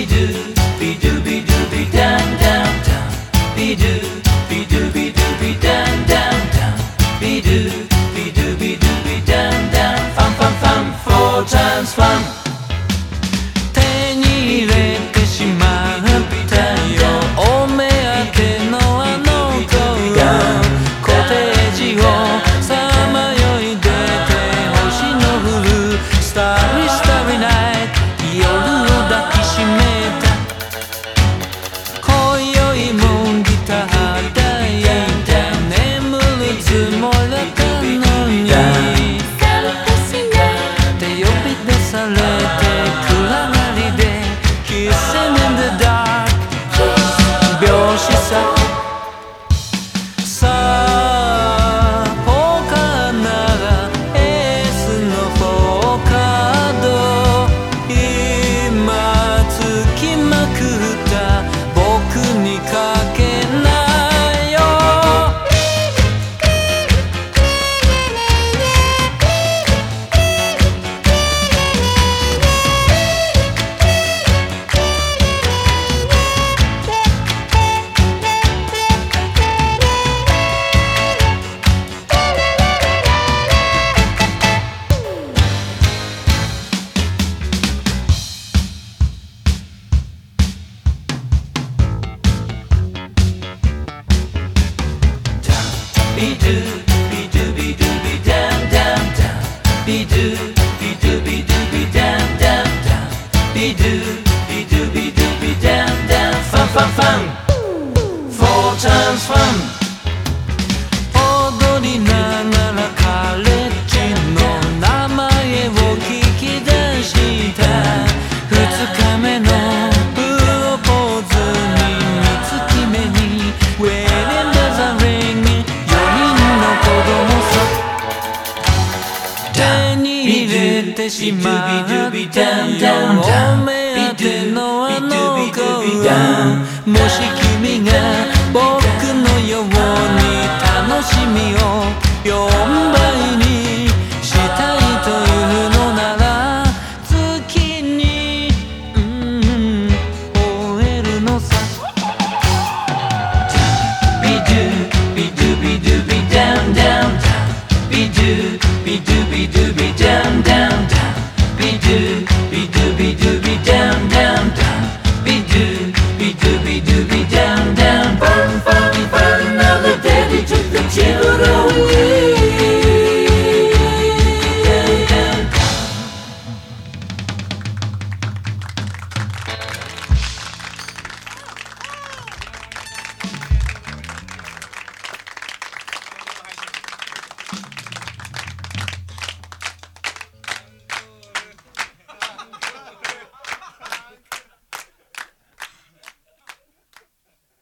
be do be do be down down down be do be do be be do, be do, be do, be down, down, down. Be do, be do, be do, be down, down, down. Be do, be do, be do, be down, down. Fun, fun, fun. Four times fun. てしまったビお目当てのあの子はもし君が僕のように楽しみを4倍にしたいというのなら月にうん吠えるのさビドゥビドゥビドゥビドダンダンビドゥビドゥビドゥ